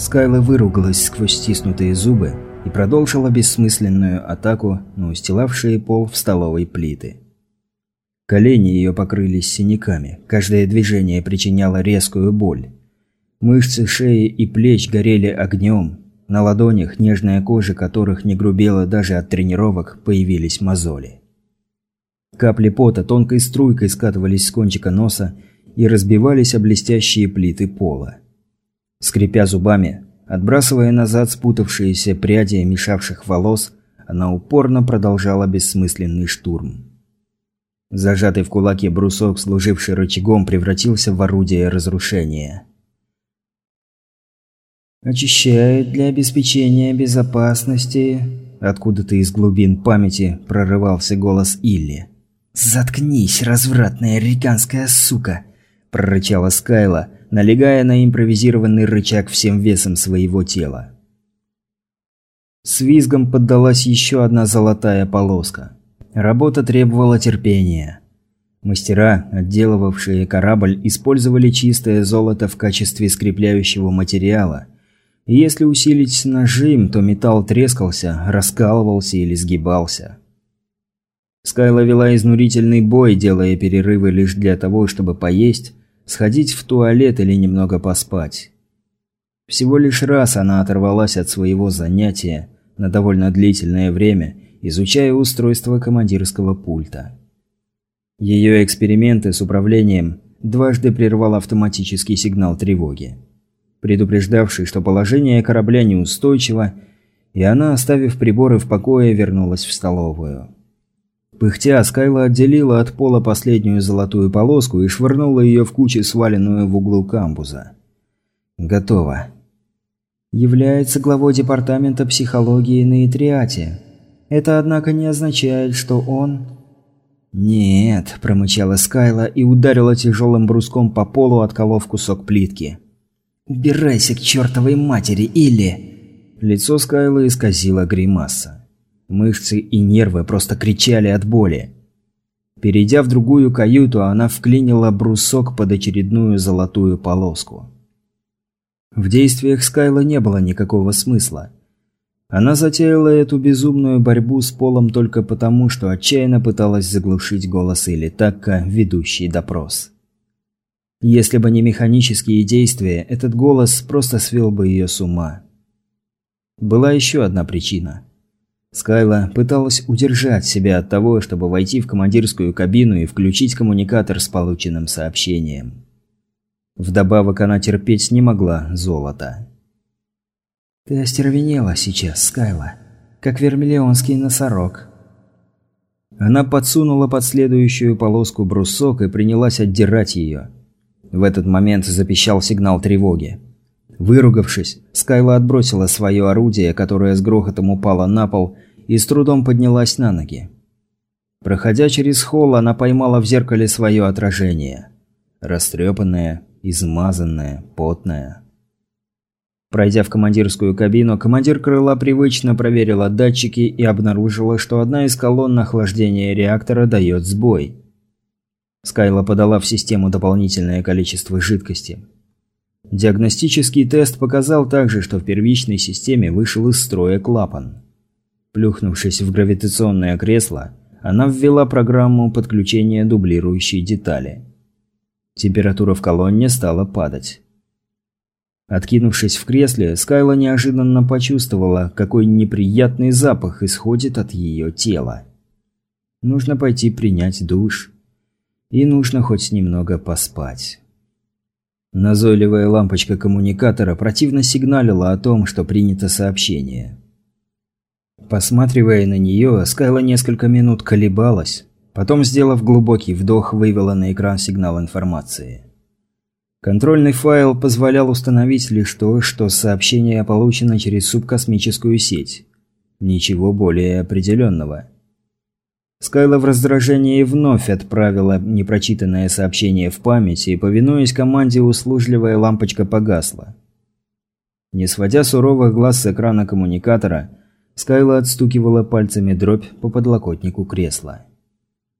Скайла выругалась сквозь стиснутые зубы и продолжила бессмысленную атаку на устилавшие пол в столовой плиты. Колени ее покрылись синяками, каждое движение причиняло резкую боль. Мышцы шеи и плеч горели огнем, на ладонях, нежная кожа которых не грубела даже от тренировок, появились мозоли. Капли пота тонкой струйкой скатывались с кончика носа и разбивались о блестящие плиты пола. Скрипя зубами, отбрасывая назад спутавшиеся пряди мешавших волос, она упорно продолжала бессмысленный штурм. Зажатый в кулаке брусок, служивший рычагом, превратился в орудие разрушения. «Очищает для обеспечения безопасности...» Откуда-то из глубин памяти прорывался голос Илли. «Заткнись, развратная риканская сука!» – прорычала Скайла – налегая на импровизированный рычаг всем весом своего тела. С визгом поддалась еще одна золотая полоска. Работа требовала терпения. Мастера, отделывавшие корабль, использовали чистое золото в качестве скрепляющего материала. И если усилить нажим, то металл трескался, раскалывался или сгибался. Скайла вела изнурительный бой, делая перерывы лишь для того, чтобы поесть, сходить в туалет или немного поспать. Всего лишь раз она оторвалась от своего занятия на довольно длительное время, изучая устройство командирского пульта. Ее эксперименты с управлением дважды прервал автоматический сигнал тревоги, предупреждавший, что положение корабля неустойчиво, и она, оставив приборы в покое, вернулась в столовую. Пыхтя, Скайла отделила от пола последнюю золотую полоску и швырнула ее в кучу, сваленную в углу камбуза. Готово. Является главой департамента психологии на Итриате. Это, однако, не означает, что он... «Нет», – промычала Скайла и ударила тяжелым бруском по полу, отколов кусок плитки. «Убирайся к чертовой матери, или...» Лицо Скайлы исказило гримаса. Мышцы и нервы просто кричали от боли. Перейдя в другую каюту, она вклинила брусок под очередную золотую полоску. В действиях Скайла не было никакого смысла. Она затеяла эту безумную борьбу с полом только потому, что отчаянно пыталась заглушить голос или Такка, ведущий допрос. Если бы не механические действия, этот голос просто свел бы ее с ума. Была еще одна причина – Скайла пыталась удержать себя от того, чтобы войти в командирскую кабину и включить коммуникатор с полученным сообщением. Вдобавок она терпеть не могла золото. «Ты остервенела сейчас, Скайла, как вермиллионский носорог». Она подсунула под следующую полоску брусок и принялась отдирать ее. В этот момент запищал сигнал тревоги. Выругавшись, Скайла отбросила свое орудие, которое с грохотом упало на пол, и с трудом поднялась на ноги. Проходя через холл, она поймала в зеркале свое отражение. Растрепанное, измазанное, потное. Пройдя в командирскую кабину, командир крыла привычно проверила датчики и обнаружила, что одна из колонн охлаждения реактора дает сбой. Скайла подала в систему дополнительное количество жидкости. Диагностический тест показал также, что в первичной системе вышел из строя клапан. Плюхнувшись в гравитационное кресло, она ввела программу подключения дублирующей детали. Температура в колонне стала падать. Откинувшись в кресле, Скайла неожиданно почувствовала, какой неприятный запах исходит от ее тела. Нужно пойти принять душ. И нужно хоть немного поспать. Назойливая лампочка коммуникатора противно сигналила о том, что принято сообщение. Посматривая на нее, Скайла несколько минут колебалась, потом, сделав глубокий вдох, вывела на экран сигнал информации. Контрольный файл позволял установить лишь то, что сообщение получено через субкосмическую сеть. Ничего более определенного. Скайла в раздражении вновь отправила непрочитанное сообщение в память, и, повинуясь команде, услужливая лампочка погасла. Не сводя суровых глаз с экрана коммуникатора, Скайла отстукивала пальцами дробь по подлокотнику кресла.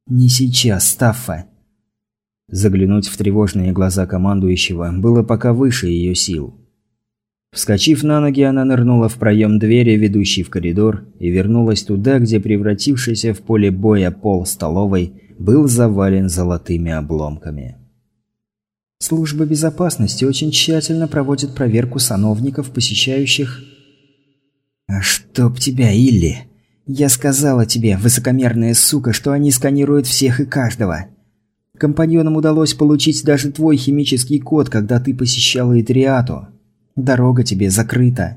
«Не сейчас, Стаффа!» Заглянуть в тревожные глаза командующего было пока выше ее сил. Вскочив на ноги, она нырнула в проем двери, ведущей в коридор, и вернулась туда, где превратившийся в поле боя пол столовой был завален золотыми обломками. Служба безопасности очень тщательно проводит проверку сановников, посещающих... «А чтоб тебя, Илли! Я сказала тебе, высокомерная сука, что они сканируют всех и каждого. Компаньонам удалось получить даже твой химический код, когда ты посещала Итриату. Дорога тебе закрыта.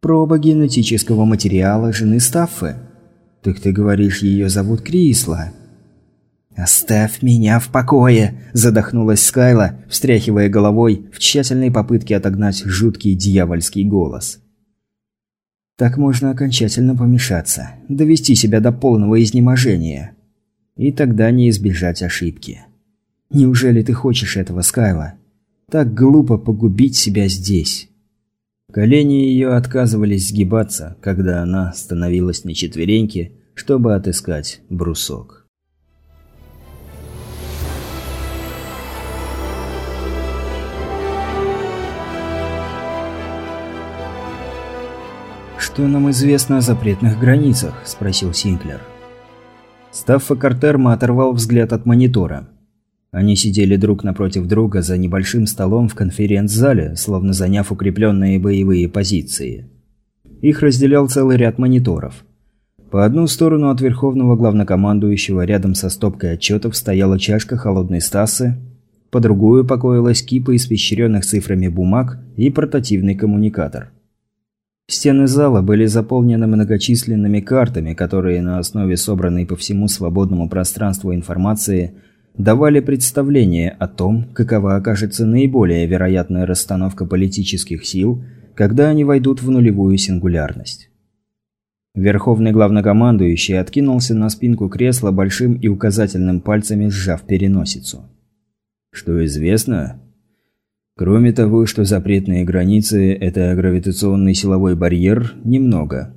Проба генетического материала жены Стаффы. Так ты говоришь, ее зовут Крисла?» «Оставь меня в покое!» – задохнулась Скайла, встряхивая головой в тщательной попытке отогнать жуткий дьявольский голос. Так можно окончательно помешаться, довести себя до полного изнеможения. И тогда не избежать ошибки. Неужели ты хочешь этого, Скайла? Так глупо погубить себя здесь. Колени ее отказывались сгибаться, когда она становилась на четвереньки, чтобы отыскать брусок. «Что нам известно о запретных границах?» – спросил Синклер. Стаффа Картерма оторвал взгляд от монитора. Они сидели друг напротив друга за небольшим столом в конференц-зале, словно заняв укрепленные боевые позиции. Их разделял целый ряд мониторов. По одну сторону от верховного главнокомандующего рядом со стопкой отчетов стояла чашка холодной стасы, по другую покоилась кипа испещренных цифрами бумаг и портативный коммуникатор – Стены зала были заполнены многочисленными картами, которые на основе собранной по всему свободному пространству информации давали представление о том, какова окажется наиболее вероятная расстановка политических сил, когда они войдут в нулевую сингулярность. Верховный главнокомандующий откинулся на спинку кресла большим и указательным пальцами, сжав переносицу. «Что известно?» Кроме того, что запретные границы – это гравитационный силовой барьер, немного.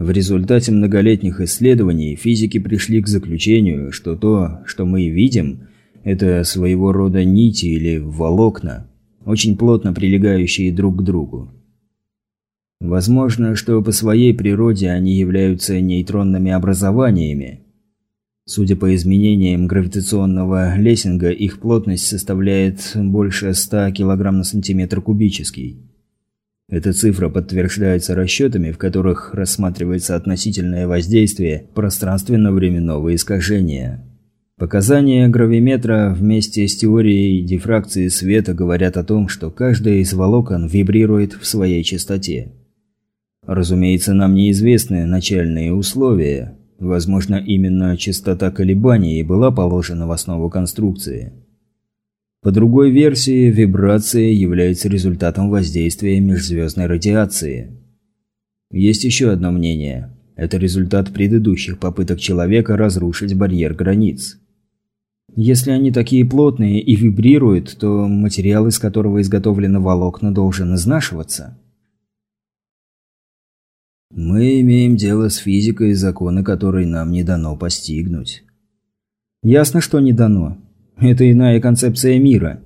В результате многолетних исследований физики пришли к заключению, что то, что мы видим, это своего рода нити или волокна, очень плотно прилегающие друг к другу. Возможно, что по своей природе они являются нейтронными образованиями, Судя по изменениям гравитационного лессинга, их плотность составляет больше 100 кг на сантиметр кубический. Эта цифра подтверждается расчетами, в которых рассматривается относительное воздействие пространственно-временного искажения. Показания гравиметра вместе с теорией дифракции света говорят о том, что каждая из волокон вибрирует в своей частоте. Разумеется, нам неизвестны начальные условия, Возможно, именно частота колебаний была положена в основу конструкции. По другой версии, вибрация является результатом воздействия межзвездной радиации. Есть еще одно мнение. Это результат предыдущих попыток человека разрушить барьер границ. Если они такие плотные и вибрируют, то материал, из которого изготовлены волокна, должен изнашиваться. Мы имеем дело с физикой, законы которой нам не дано постигнуть. Ясно, что не дано. Это иная концепция мира.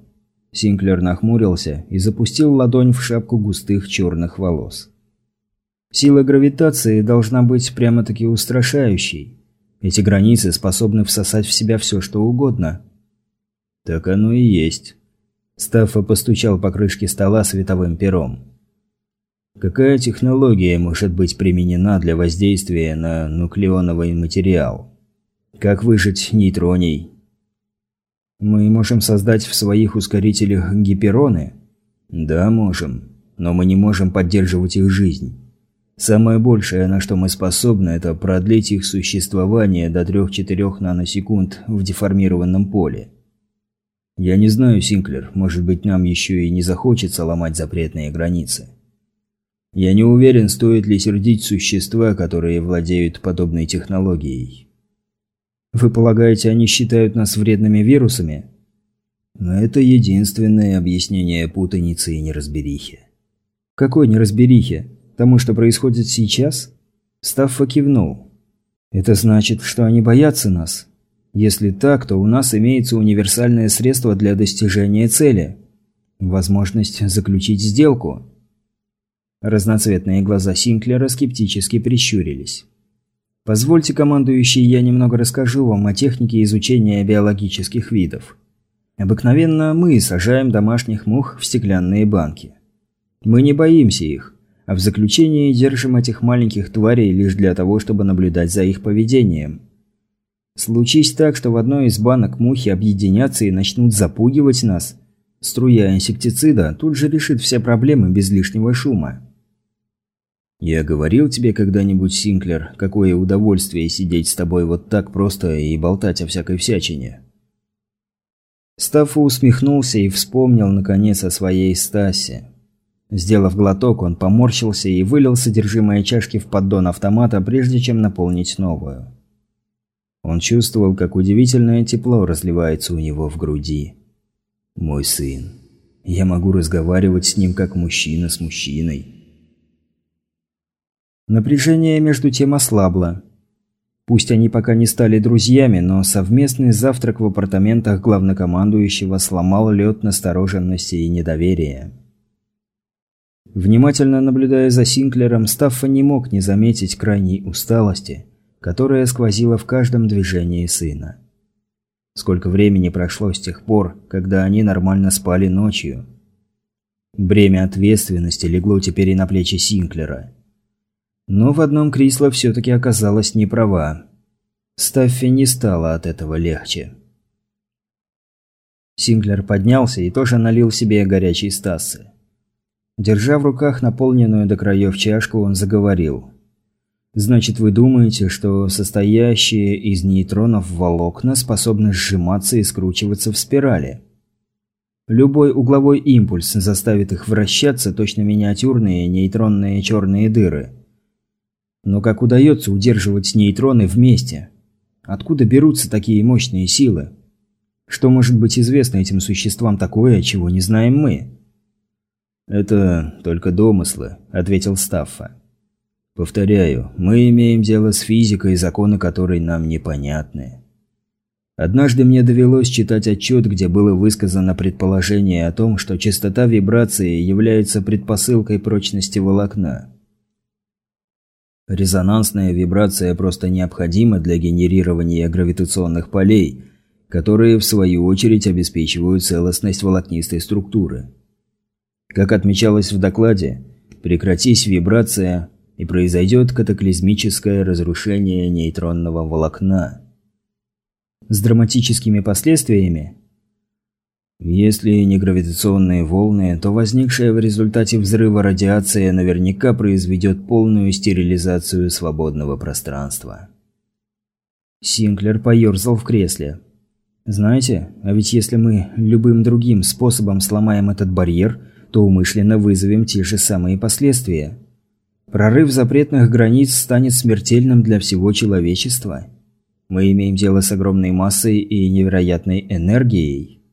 Синклер нахмурился и запустил ладонь в шапку густых черных волос. Сила гравитации должна быть прямо-таки устрашающей. Эти границы способны всосать в себя все, что угодно. Так оно и есть. Стаффа постучал по крышке стола световым пером. Какая технология может быть применена для воздействия на нуклеоновый материал? Как выжать нейтроний? Мы можем создать в своих ускорителях гипероны? Да, можем. Но мы не можем поддерживать их жизнь. Самое большее, на что мы способны, это продлить их существование до 3-4 наносекунд в деформированном поле. Я не знаю, Синклер, может быть нам еще и не захочется ломать запретные границы. Я не уверен, стоит ли сердить существа, которые владеют подобной технологией. Вы полагаете, они считают нас вредными вирусами? Но это единственное объяснение путаницы и неразберихи. Какой неразберихи? Тому, что происходит сейчас? Стаффа кивнул. Это значит, что они боятся нас? Если так, то у нас имеется универсальное средство для достижения цели. Возможность заключить сделку. Разноцветные глаза Синклера скептически прищурились. Позвольте, командующий, я немного расскажу вам о технике изучения биологических видов. Обыкновенно мы сажаем домашних мух в стеклянные банки. Мы не боимся их, а в заключении держим этих маленьких тварей лишь для того, чтобы наблюдать за их поведением. Случись так, что в одной из банок мухи объединятся и начнут запугивать нас, струя инсектицида тут же решит все проблемы без лишнего шума. «Я говорил тебе когда-нибудь, Синклер, какое удовольствие сидеть с тобой вот так просто и болтать о всякой всячине?» Стаффа усмехнулся и вспомнил, наконец, о своей Стасе. Сделав глоток, он поморщился и вылил содержимое чашки в поддон автомата, прежде чем наполнить новую. Он чувствовал, как удивительное тепло разливается у него в груди. «Мой сын. Я могу разговаривать с ним, как мужчина с мужчиной». Напряжение между тем ослабло. Пусть они пока не стали друзьями, но совместный завтрак в апартаментах главнокомандующего сломал лед настороженности и недоверия. Внимательно наблюдая за Синклером, Стаффа не мог не заметить крайней усталости, которая сквозила в каждом движении сына. Сколько времени прошло с тех пор, когда они нормально спали ночью. Бремя ответственности легло теперь и на плечи Синклера – но в одном Крисла все-таки оказалась не права. Стаффи не стало от этого легче. Синклер поднялся и тоже налил себе горячей стасы. Держа в руках наполненную до краев чашку, он заговорил. «Значит, вы думаете, что состоящие из нейтронов волокна способны сжиматься и скручиваться в спирали?» Любой угловой импульс заставит их вращаться, точно миниатюрные нейтронные черные дыры – но как удается удерживать нейтроны вместе? Откуда берутся такие мощные силы? Что может быть известно этим существам такое, чего не знаем мы? «Это только домыслы», – ответил Стаффа. «Повторяю, мы имеем дело с физикой, законы которой нам непонятны. Однажды мне довелось читать отчет, где было высказано предположение о том, что частота вибрации является предпосылкой прочности волокна. Резонансная вибрация просто необходима для генерирования гравитационных полей, которые в свою очередь обеспечивают целостность волокнистой структуры. Как отмечалось в докладе, прекратись вибрация и произойдет катаклизмическое разрушение нейтронного волокна. С драматическими последствиями если не гравитационные волны, то возникшая в результате взрыва радиация наверняка произведет полную стерилизацию свободного пространства. Синклер поерзал в кресле. «Знаете, а ведь если мы любым другим способом сломаем этот барьер, то умышленно вызовем те же самые последствия. Прорыв запретных границ станет смертельным для всего человечества. Мы имеем дело с огромной массой и невероятной энергией».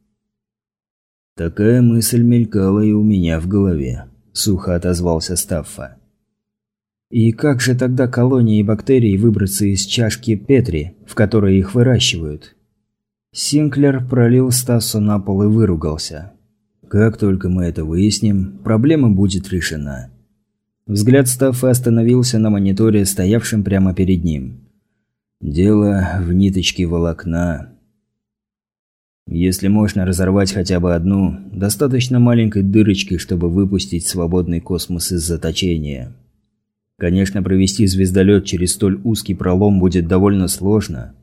«Такая мысль мелькала и у меня в голове», – сухо отозвался Стаффа. «И как же тогда колонии бактерий выбраться из чашки Петри, в которой их выращивают?» Синклер пролил Стасу на пол и выругался. «Как только мы это выясним, проблема будет решена». Взгляд Стаффа остановился на мониторе, стоявшем прямо перед ним. «Дело в ниточке волокна. Если можно разорвать хотя бы одну, достаточно маленькой дырочки, чтобы выпустить свободный космос из заточения. Конечно, провести звездолет через столь узкий пролом будет довольно сложно.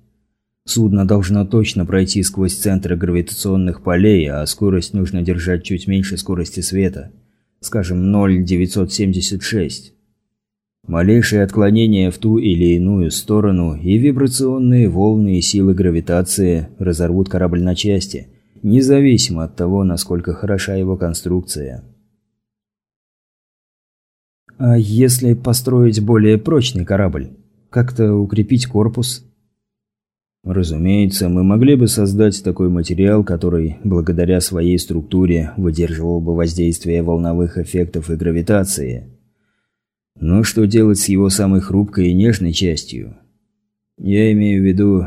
Судно должно точно пройти сквозь центры гравитационных полей, а скорость нужно держать чуть меньше скорости света. Скажем, 0,976. Малейшее отклонение в ту или иную сторону, и вибрационные волны и силы гравитации разорвут корабль на части, независимо от того, насколько хороша его конструкция. А если построить более прочный корабль? Как-то укрепить корпус? Разумеется, мы могли бы создать такой материал, который, благодаря своей структуре, выдерживал бы воздействие волновых эффектов и гравитации – но что делать с его самой хрупкой и нежной частью? Я имею в виду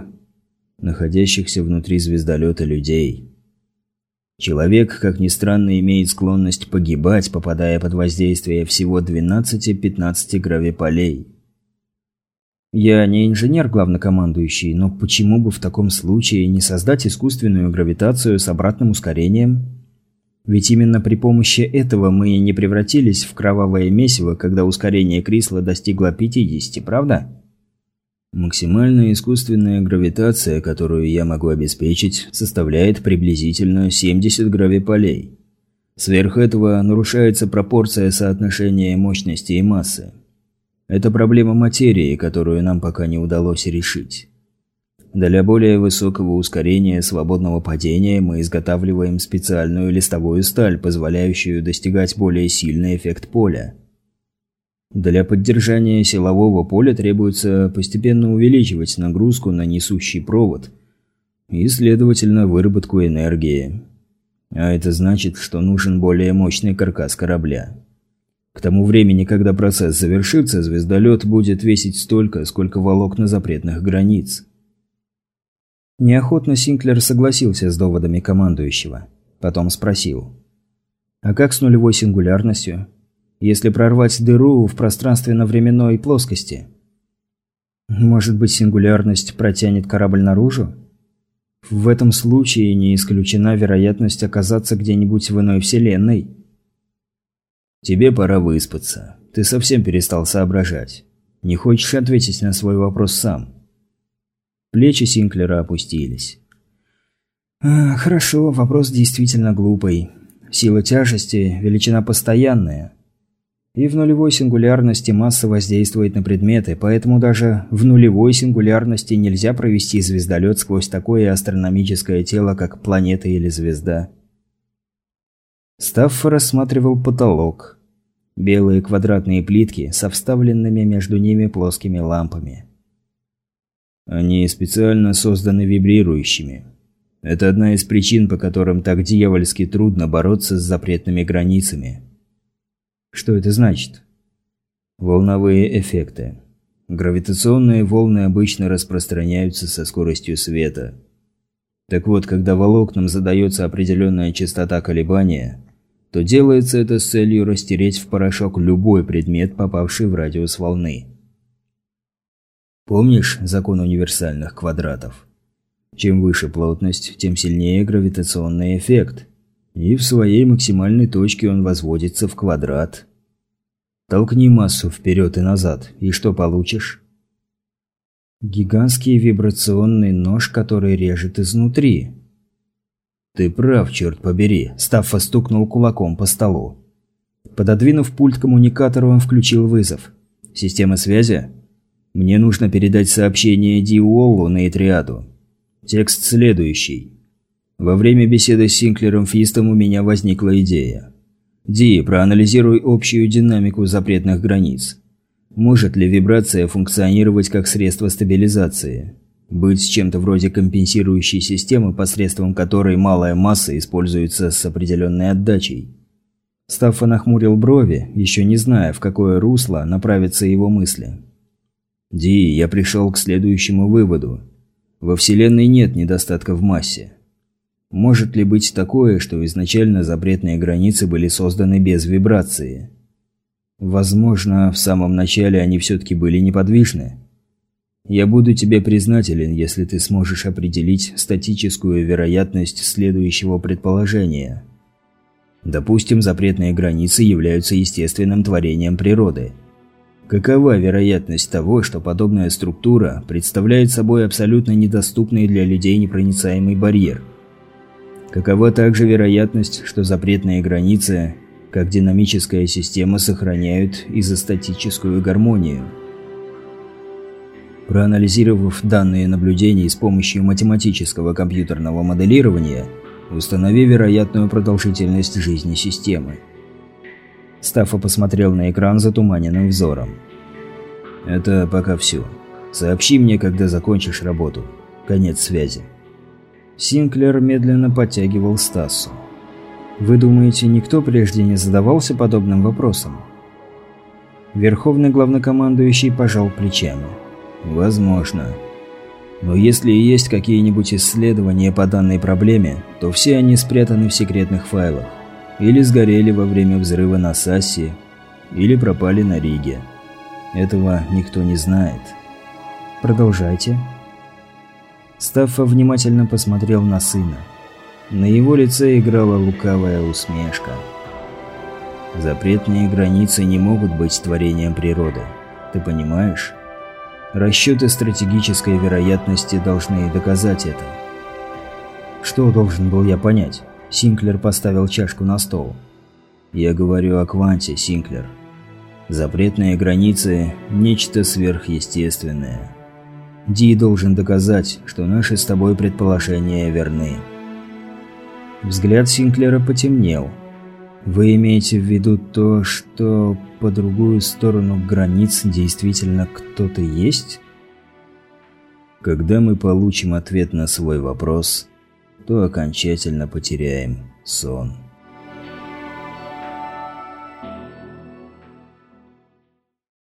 находящихся внутри звездолета людей. Человек, как ни странно, имеет склонность погибать, попадая под воздействие всего 12-15 гравиполей. Я не инженер главнокомандующий, но почему бы в таком случае не создать искусственную гравитацию с обратным ускорением? Ведь именно при помощи этого мы и не превратились в кровавое месиво, когда ускорение Крисла достигло 50, правда? Максимальная искусственная гравитация, которую я могу обеспечить, составляет приблизительно 70 гравиполей. Сверх этого нарушается пропорция соотношения мощности и массы. Это проблема материи, которую нам пока не удалось решить. Для более высокого ускорения свободного падения мы изготавливаем специальную листовую сталь, позволяющую достигать более сильный эффект поля. Для поддержания силового поля требуется постепенно увеличивать нагрузку на несущий провод и, следовательно, выработку энергии. А это значит, что нужен более мощный каркас корабля. К тому времени, когда процесс завершится, звездолет будет весить столько, сколько волокна запретных границ. Неохотно Синклер согласился с доводами командующего. Потом спросил. «А как с нулевой сингулярностью?» если прорвать дыру в пространственно-временной плоскости. Может быть, сингулярность протянет корабль наружу? В этом случае не исключена вероятность оказаться где-нибудь в иной вселенной. Тебе пора выспаться. Ты совсем перестал соображать. Не хочешь ответить на свой вопрос сам? Плечи Синклера опустились. А, хорошо, вопрос действительно глупый. Сила тяжести – величина постоянная. И в нулевой сингулярности масса воздействует на предметы, поэтому даже в нулевой сингулярности нельзя провести звездолет сквозь такое астрономическое тело, как планета или звезда. Стаффа рассматривал потолок. Белые квадратные плитки со вставленными между ними плоскими лампами. Они специально созданы вибрирующими. Это одна из причин, по которым так дьявольски трудно бороться с запретными границами. Что это значит? Волновые эффекты. Гравитационные волны обычно распространяются со скоростью света. Так вот, когда волокнам задается определенная частота колебания, то делается это с целью растереть в порошок любой предмет, попавший в радиус волны. Помнишь закон универсальных квадратов? Чем выше плотность, тем сильнее гравитационный эффект – и в своей максимальной точке он возводится в квадрат. Толкни массу вперед и назад, и что получишь? Гигантский вибрационный нож, который режет изнутри. Ты прав, черт побери. Стаффа стукнул кулаком по столу. Пододвинув пульт к коммуникатору, он включил вызов. «Система связи?» «Мне нужно передать сообщение Ди Уоллу на Этриаду. Текст следующий. Во время беседы с Синклером Фистом у меня возникла идея. Ди, проанализируй общую динамику запретных границ. Может ли вибрация функционировать как средство стабилизации? Быть чем-то вроде компенсирующей системы, посредством которой малая масса используется с определенной отдачей? Стаффа нахмурил брови, еще не зная, в какое русло направятся его мысли. «Ди, я пришел к следующему выводу. Во Вселенной нет недостатка в массе. Может ли быть такое, что изначально запретные границы были созданы без вибрации? Возможно, в самом начале они все-таки были неподвижны. Я буду тебе признателен, если ты сможешь определить статическую вероятность следующего предположения. Допустим, запретные границы являются естественным творением природы. Какова вероятность того, что подобная структура представляет собой абсолютно недоступный для людей непроницаемый барьер – Какова также вероятность, что запретные границы, как динамическая система, сохраняют изостатическую гармонию? Проанализировав данные наблюдений с помощью математического компьютерного моделирования, установи вероятную продолжительность жизни системы. Стаффа посмотрел на экран затуманенным взором. «Это пока все. Сообщи мне, когда закончишь работу. Конец связи». Синклер медленно подтягивал Стасу. «Вы думаете, никто прежде не задавался подобным вопросом?» Верховный главнокомандующий пожал плечами. «Возможно. Но если есть какие-нибудь исследования по данной проблеме, то все они спрятаны в секретных файлах. Или сгорели во время взрыва на Сасси, или пропали на Риге. Этого никто не знает. Продолжайте. Стаффа внимательно посмотрел на сына. На его лице играла лукавая усмешка. Запретные границы не могут быть творением природы. Ты понимаешь? Расчеты стратегической вероятности должны доказать это. Что должен был я понять? Синклер поставил чашку на стол. Я говорю о кванте, Синклер. Запретные границы – нечто сверхъестественное. Ди должен доказать, что наши с тобой предположения верны. Взгляд Синклера потемнел. Вы имеете в виду то, что по другую сторону границ действительно кто-то есть? Когда мы получим ответ на свой вопрос, то окончательно потеряем сон.